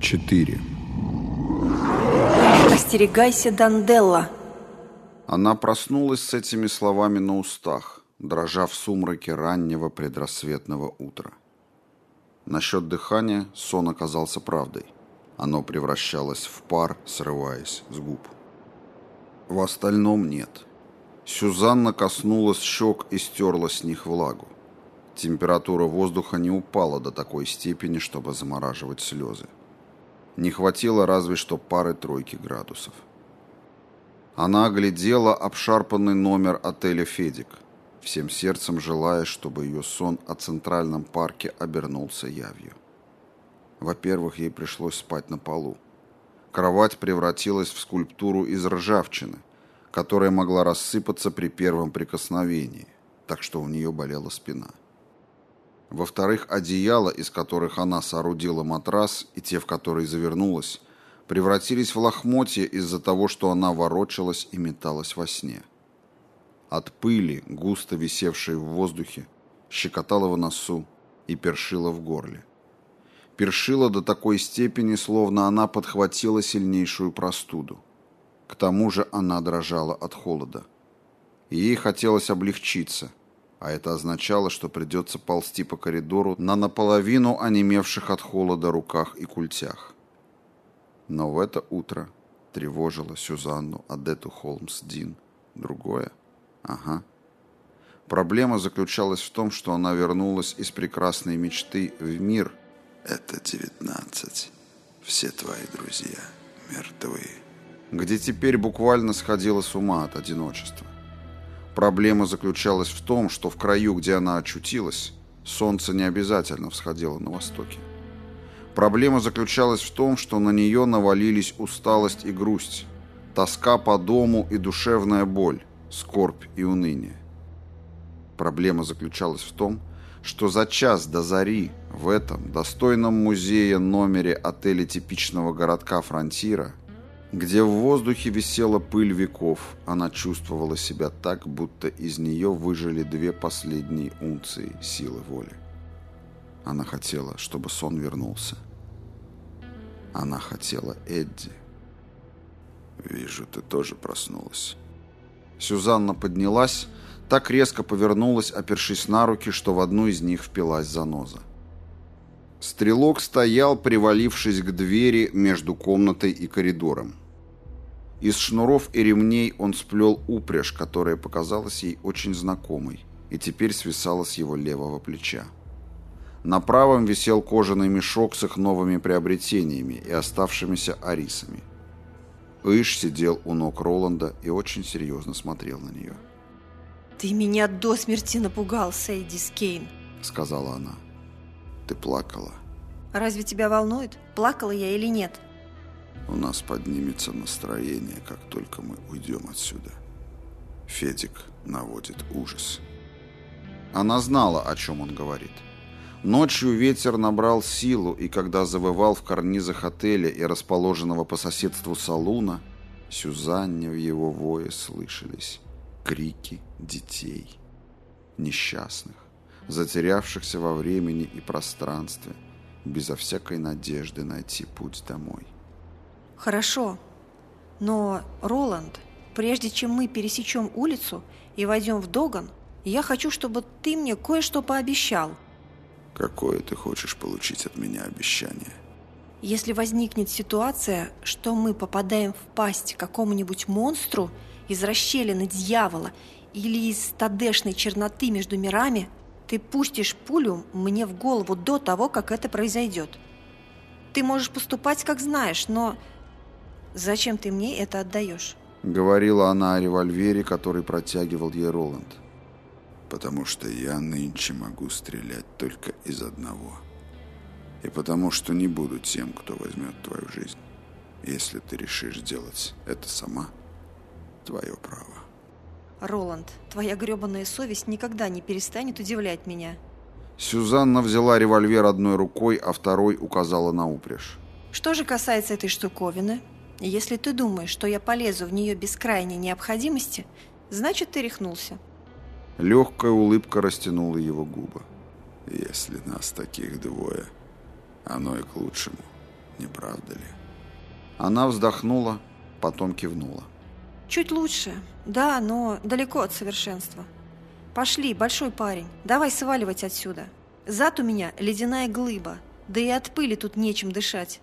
4. Остерегайся, Данделла. Она проснулась с этими словами на устах, дрожа в сумраке раннего предрассветного утра. Насчет дыхания сон оказался правдой. Оно превращалось в пар, срываясь с губ. В остальном нет. Сюзанна коснулась щек и стерла с них влагу. Температура воздуха не упала до такой степени, чтобы замораживать слезы. Не хватило разве что пары-тройки градусов. Она оглядела обшарпанный номер отеля «Федик», всем сердцем желая, чтобы ее сон о Центральном парке обернулся явью. Во-первых, ей пришлось спать на полу. Кровать превратилась в скульптуру из ржавчины, которая могла рассыпаться при первом прикосновении, так что у нее болела спина. Во-вторых, одеяла, из которых она соорудила матрас, и те, в которые завернулась, превратились в лохмотья из-за того, что она ворочалась и металась во сне. От пыли, густо висевшей в воздухе, щекотала в носу и першила в горле. Першила до такой степени, словно она подхватила сильнейшую простуду. К тому же она дрожала от холода. Ей хотелось облегчиться – а это означало, что придется ползти по коридору на наполовину онемевших от холода руках и культях. Но в это утро тревожило Сюзанну Адету Холмс Дин. Другое? Ага. Проблема заключалась в том, что она вернулась из прекрасной мечты в мир. Это девятнадцать. Все твои друзья мертвы. Где теперь буквально сходила с ума от одиночества. Проблема заключалась в том, что в краю, где она очутилась, солнце не обязательно всходило на востоке. Проблема заключалась в том, что на нее навалились усталость и грусть, тоска по дому и душевная боль, скорбь и уныние. Проблема заключалась в том, что за час до зари в этом достойном музее номере отеля типичного городка Фронтира где в воздухе висела пыль веков, она чувствовала себя так, будто из нее выжили две последние унции силы воли. Она хотела, чтобы сон вернулся. Она хотела Эдди. «Вижу, ты тоже проснулась». Сюзанна поднялась, так резко повернулась, опершись на руки, что в одну из них впилась заноза. Стрелок стоял, привалившись к двери между комнатой и коридором. Из шнуров и ремней он сплел упряжь, которая показалась ей очень знакомой, и теперь свисала с его левого плеча. На правом висел кожаный мешок с их новыми приобретениями и оставшимися арисами. Иш сидел у ног Роланда и очень серьезно смотрел на нее. «Ты меня до смерти напугал, Сейди Скейн», — сказала она. «Ты плакала». «Разве тебя волнует, плакала я или нет?» У нас поднимется настроение, как только мы уйдем отсюда. Федик наводит ужас. Она знала, о чем он говорит. Ночью ветер набрал силу, и когда завывал в карнизах отеля и расположенного по соседству салуна, Сюзанне в его вое слышались крики детей, несчастных, затерявшихся во времени и пространстве, безо всякой надежды найти путь домой. Хорошо. Но, Роланд, прежде чем мы пересечем улицу и войдем в Доган, я хочу, чтобы ты мне кое-что пообещал. Какое ты хочешь получить от меня обещание? Если возникнет ситуация, что мы попадаем в пасть какому-нибудь монстру из расщелины дьявола или из тадешной черноты между мирами, ты пустишь пулю мне в голову до того, как это произойдет. Ты можешь поступать, как знаешь, но Зачем ты мне это отдаешь?» Говорила она о револьвере, который протягивал ей Роланд. «Потому что я нынче могу стрелять только из одного. И потому что не буду тем, кто возьмет твою жизнь. Если ты решишь делать это сама, твое право». «Роланд, твоя гребаная совесть никогда не перестанет удивлять меня». Сюзанна взяла револьвер одной рукой, а второй указала на упряжь. «Что же касается этой штуковины, если ты думаешь, что я полезу в нее без крайней необходимости, значит, ты рехнулся. Легкая улыбка растянула его губы. Если нас таких двое, оно и к лучшему. не правда ли? Она вздохнула, потом кивнула. Чуть лучше, да, но далеко от совершенства. Пошли, большой парень, давай сваливать отсюда. Зад у меня ледяная глыба, да и от пыли тут нечем дышать.